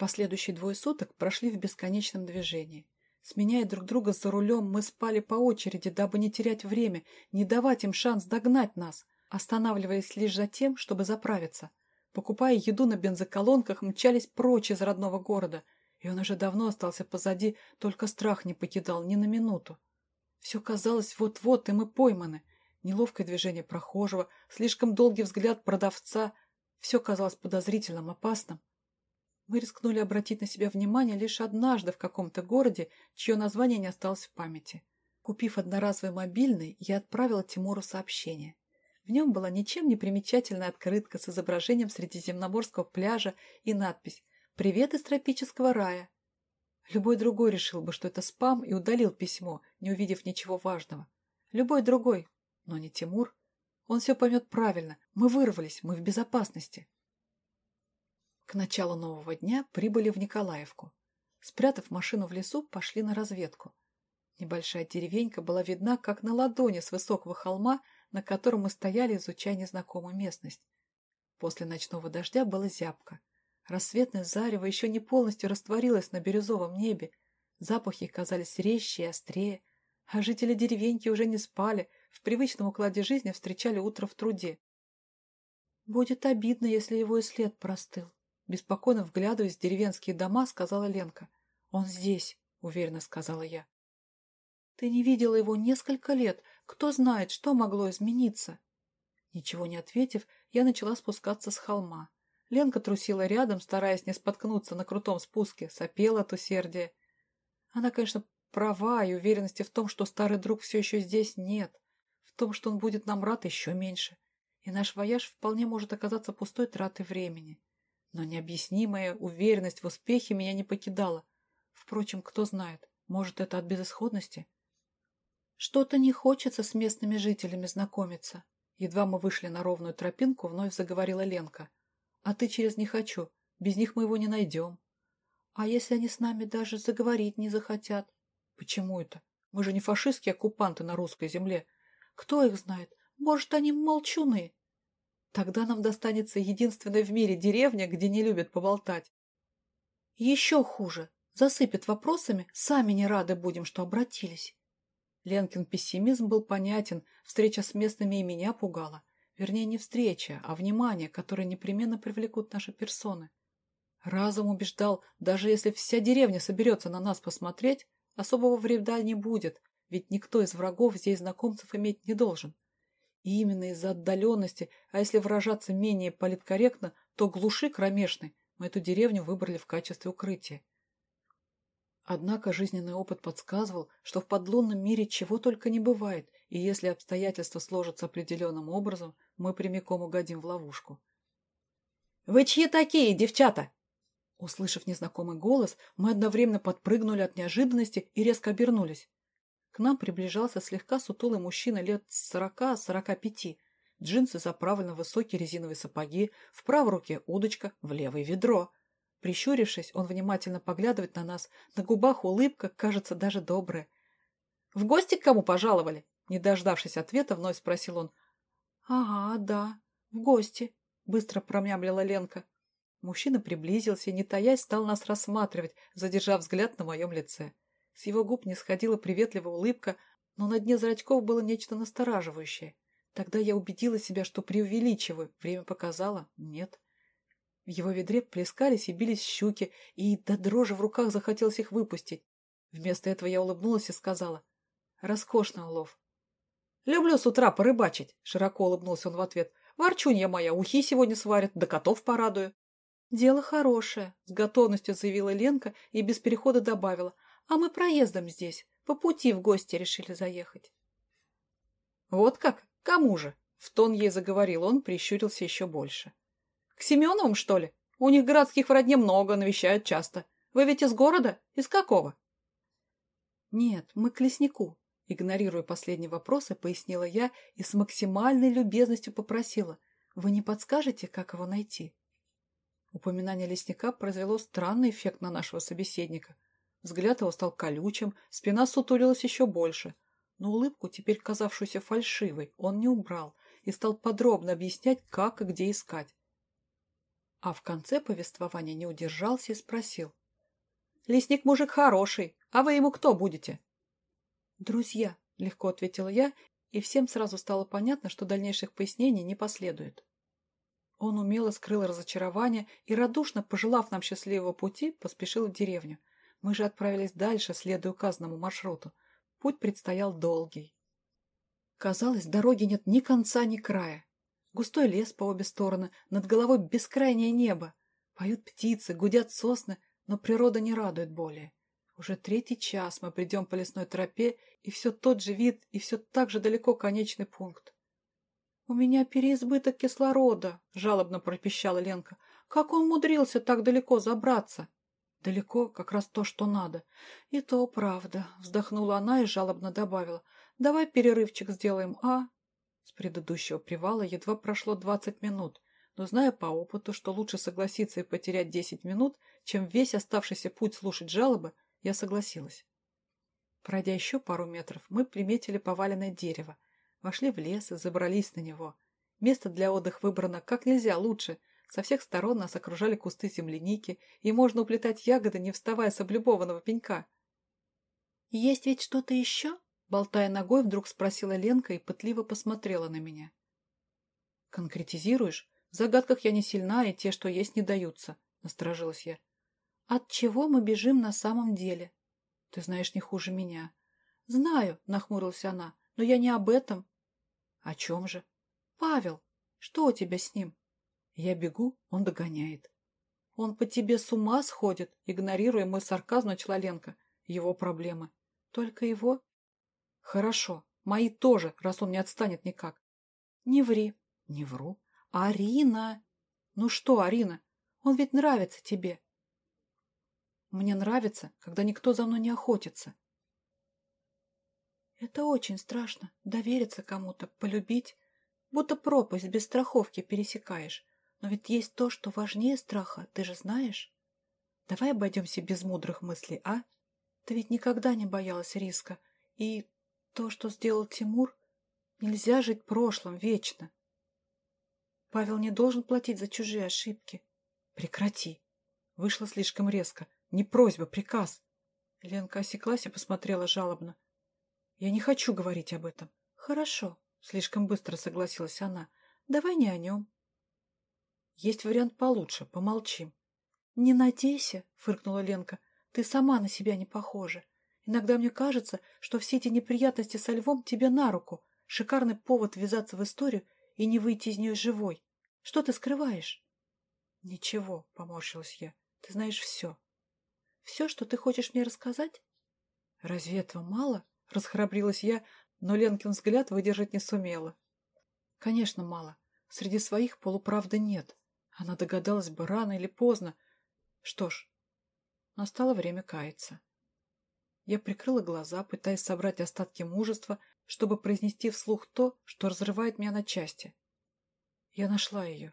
Последующие двое суток прошли в бесконечном движении. Сменяя друг друга за рулем, мы спали по очереди, дабы не терять время, не давать им шанс догнать нас, останавливаясь лишь за тем, чтобы заправиться. Покупая еду на бензоколонках, мчались прочь из родного города, и он уже давно остался позади, только страх не покидал ни на минуту. Все казалось вот-вот, и мы пойманы. Неловкое движение прохожего, слишком долгий взгляд продавца — все казалось подозрительным, опасным. Мы рискнули обратить на себя внимание лишь однажды в каком-то городе, чье название не осталось в памяти. Купив одноразовый мобильный, я отправила Тимуру сообщение. В нем была ничем не примечательная открытка с изображением средиземноморского пляжа и надпись «Привет из тропического рая». Любой другой решил бы, что это спам, и удалил письмо, не увидев ничего важного. Любой другой, но не Тимур. Он все поймет правильно. Мы вырвались, мы в безопасности. К началу нового дня прибыли в Николаевку. Спрятав машину в лесу, пошли на разведку. Небольшая деревенька была видна, как на ладони с высокого холма, на котором мы стояли, изучая незнакомую местность. После ночного дождя было зябко. Рассветное зарево еще не полностью растворилось на бирюзовом небе. Запахи казались резче и острее, а жители деревеньки уже не спали, в привычном укладе жизни встречали утро в труде. «Будет обидно, если его и след простыл», Беспокойно вглядываясь в деревенские дома, сказала Ленка. «Он здесь», — уверенно сказала я. «Ты не видела его несколько лет. Кто знает, что могло измениться?» Ничего не ответив, я начала спускаться с холма. Ленка трусила рядом, стараясь не споткнуться на крутом спуске, сопела от усердия. Она, конечно, права, и уверенности в том, что старый друг все еще здесь, нет. В том, что он будет нам рад, еще меньше. И наш вояж вполне может оказаться пустой тратой времени. Но необъяснимая уверенность в успехе меня не покидала. Впрочем, кто знает, может, это от безысходности? Что-то не хочется с местными жителями знакомиться. Едва мы вышли на ровную тропинку, вновь заговорила Ленка. А ты через «не хочу». Без них мы его не найдем. А если они с нами даже заговорить не захотят? Почему это? Мы же не фашистские оккупанты на русской земле. Кто их знает? Может, они молчуны? Тогда нам достанется единственная в мире деревня, где не любят поболтать. Еще хуже. Засыпят вопросами, сами не рады будем, что обратились. Ленкин пессимизм был понятен, встреча с местными и меня пугала. Вернее, не встреча, а внимание, которое непременно привлекут наши персоны. Разум убеждал, даже если вся деревня соберется на нас посмотреть, особого вреда не будет, ведь никто из врагов здесь знакомцев иметь не должен. И именно из-за отдаленности, а если выражаться менее политкорректно, то глуши кромешной мы эту деревню выбрали в качестве укрытия. Однако жизненный опыт подсказывал, что в подлунном мире чего только не бывает, и если обстоятельства сложатся определенным образом, мы прямиком угодим в ловушку. «Вы чьи такие, девчата?» Услышав незнакомый голос, мы одновременно подпрыгнули от неожиданности и резко обернулись. К нам приближался слегка сутулый мужчина лет сорока-сорока пяти. Джинсы заправлены в высокие резиновые сапоги, в правой руке удочка, в левой ведро. Прищурившись, он внимательно поглядывает на нас, на губах улыбка, кажется, даже добрая. «В гости к кому пожаловали?» Не дождавшись ответа, вновь спросил он. «Ага, да, в гости», — быстро промямлила Ленка. Мужчина приблизился и, не таясь, стал нас рассматривать, задержав взгляд на моем лице. С его губ не сходила приветливая улыбка, но на дне зрачков было нечто настораживающее. Тогда я убедила себя, что преувеличиваю. Время показало — нет. В его ведре плескались и бились щуки, и до дрожи в руках захотелось их выпустить. Вместо этого я улыбнулась и сказала. «Роскошный улов». «Люблю с утра порыбачить», — широко улыбнулся он в ответ. «Ворчунья моя, ухи сегодня сварят, да котов порадую». «Дело хорошее», — с готовностью заявила Ленка и без перехода добавила. А мы проездом здесь, по пути в гости решили заехать. Вот как? Кому же? В тон ей заговорил он, прищурился еще больше. К Семеновым, что ли? У них городских в родне много, навещают часто. Вы ведь из города? Из какого? Нет, мы к леснику. Игнорируя последние вопросы, пояснила я и с максимальной любезностью попросила. Вы не подскажете, как его найти? Упоминание лесника произвело странный эффект на нашего собеседника – Взгляд его стал колючим, спина сутулилась еще больше. Но улыбку, теперь казавшуюся фальшивой, он не убрал и стал подробно объяснять, как и где искать. А в конце повествования не удержался и спросил. «Лесник мужик хороший, а вы ему кто будете?» «Друзья», — легко ответила я, и всем сразу стало понятно, что дальнейших пояснений не последует. Он умело скрыл разочарование и, радушно пожелав нам счастливого пути, поспешил в деревню. Мы же отправились дальше, следуя указанному маршруту. Путь предстоял долгий. Казалось, дороги нет ни конца, ни края. Густой лес по обе стороны, над головой бескрайнее небо. Поют птицы, гудят сосны, но природа не радует более. Уже третий час мы придем по лесной тропе, и все тот же вид, и все так же далеко конечный пункт. «У меня переизбыток кислорода», — жалобно пропищала Ленка. «Как он умудрился так далеко забраться?» «Далеко как раз то, что надо». «И то правда», — вздохнула она и жалобно добавила. «Давай перерывчик сделаем, а?» С предыдущего привала едва прошло двадцать минут, но зная по опыту, что лучше согласиться и потерять десять минут, чем весь оставшийся путь слушать жалобы, я согласилась. Пройдя еще пару метров, мы приметили поваленное дерево, вошли в лес и забрались на него. Место для отдыха выбрано как нельзя лучше. Со всех сторон нас окружали кусты земляники, и можно уплетать ягоды, не вставая с облюбованного пенька. «Есть ведь что-то еще?» Болтая ногой, вдруг спросила Ленка и пытливо посмотрела на меня. «Конкретизируешь? В загадках я не сильна, и те, что есть, не даются», — насторожилась я. От чего мы бежим на самом деле? Ты знаешь не хуже меня. Знаю, нахмурилась она, но я не об этом. О чем же? Павел, что у тебя с ним? Я бегу, он догоняет. Он по тебе с ума сходит, игнорируя мой сарказм, начала Ленка. Его проблемы. Только его? Хорошо, мои тоже, раз он не отстанет никак. Не ври. Не вру. Арина! Ну что, Арина, он ведь нравится тебе. Мне нравится, когда никто за мной не охотится. Это очень страшно. Довериться кому-то, полюбить. Будто пропасть без страховки пересекаешь. Но ведь есть то, что важнее страха, ты же знаешь. Давай обойдемся без мудрых мыслей, а? Ты ведь никогда не боялась риска. И то, что сделал Тимур, нельзя жить прошлым вечно. Павел не должен платить за чужие ошибки. Прекрати. Вышло слишком резко. Не просьба, приказ. Ленка осеклась и посмотрела жалобно. Я не хочу говорить об этом. Хорошо, слишком быстро согласилась она. Давай не о нем. Есть вариант получше, помолчим. Не надейся, фыркнула Ленка. Ты сама на себя не похожа. Иногда мне кажется, что все эти неприятности со львом тебе на руку. Шикарный повод ввязаться в историю и не выйти из нее живой. Что ты скрываешь? Ничего, поморщилась я. Ты знаешь все. Все, что ты хочешь мне рассказать? Разве этого мало? Расхрабрилась я, но Ленкин взгляд выдержать не сумела. Конечно, мало. Среди своих полуправды нет. Она догадалась бы рано или поздно. Что ж, настало время каяться. Я прикрыла глаза, пытаясь собрать остатки мужества, чтобы произнести вслух то, что разрывает меня на части. Я нашла ее.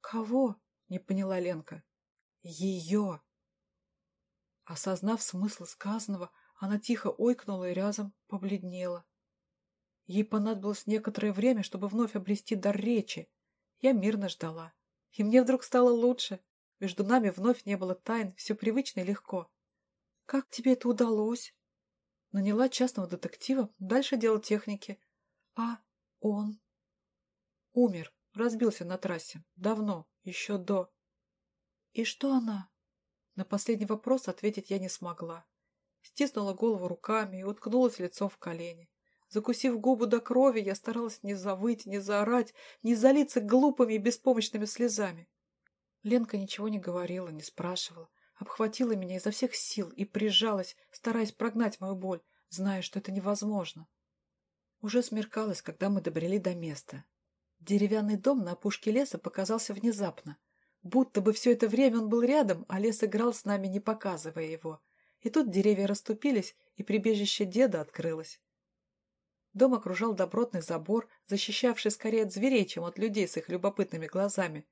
«Кого?» — не поняла Ленка. «Ее!» Осознав смысл сказанного, она тихо ойкнула и рязом побледнела. Ей понадобилось некоторое время, чтобы вновь обрести дар речи. Я мирно ждала. И мне вдруг стало лучше. Между нами вновь не было тайн, все привычно и легко. «Как тебе это удалось?» Наняла частного детектива, дальше дело техники. А он? Умер, разбился на трассе. Давно, еще до. И что она? На последний вопрос ответить я не смогла. Стиснула голову руками и уткнулась лицом в колени. Закусив губу до крови, я старалась не завыть, не заорать, не залиться глупыми и беспомощными слезами. Ленка ничего не говорила, не спрашивала, обхватила меня изо всех сил и прижалась, стараясь прогнать мою боль, зная, что это невозможно. Уже смеркалось, когда мы добрели до места. Деревянный дом на опушке леса показался внезапно. Будто бы все это время он был рядом, а лес играл с нами, не показывая его. И тут деревья расступились, и прибежище деда открылось. Дом окружал добротный забор, защищавший скорее от зверей, чем от людей с их любопытными глазами.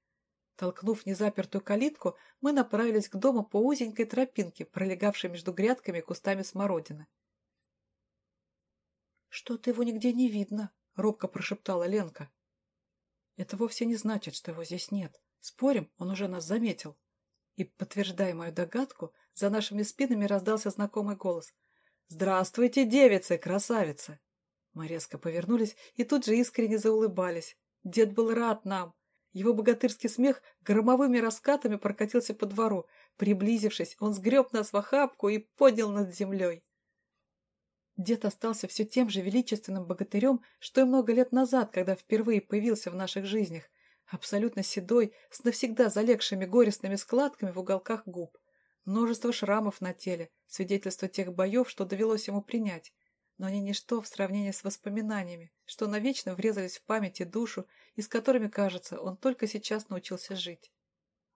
Толкнув незапертую калитку, мы направились к дому по узенькой тропинке, пролегавшей между грядками и кустами смородины. «Что-то его нигде не видно», — робко прошептала Ленка. «Это вовсе не значит, что его здесь нет», Спорим, он уже нас заметил. И, подтверждая мою догадку, за нашими спинами раздался знакомый голос. «Здравствуйте, девицы, красавицы!» Мы резко повернулись и тут же искренне заулыбались. Дед был рад нам. Его богатырский смех громовыми раскатами прокатился по двору. Приблизившись, он сгреб нас в охапку и поднял над землей. Дед остался все тем же величественным богатырем, что и много лет назад, когда впервые появился в наших жизнях, абсолютно седой, с навсегда залегшими горестными складками в уголках губ. Множество шрамов на теле, свидетельство тех боев, что довелось ему принять. Но они ничто в сравнении с воспоминаниями, что навечно врезались в память и душу, и с которыми, кажется, он только сейчас научился жить.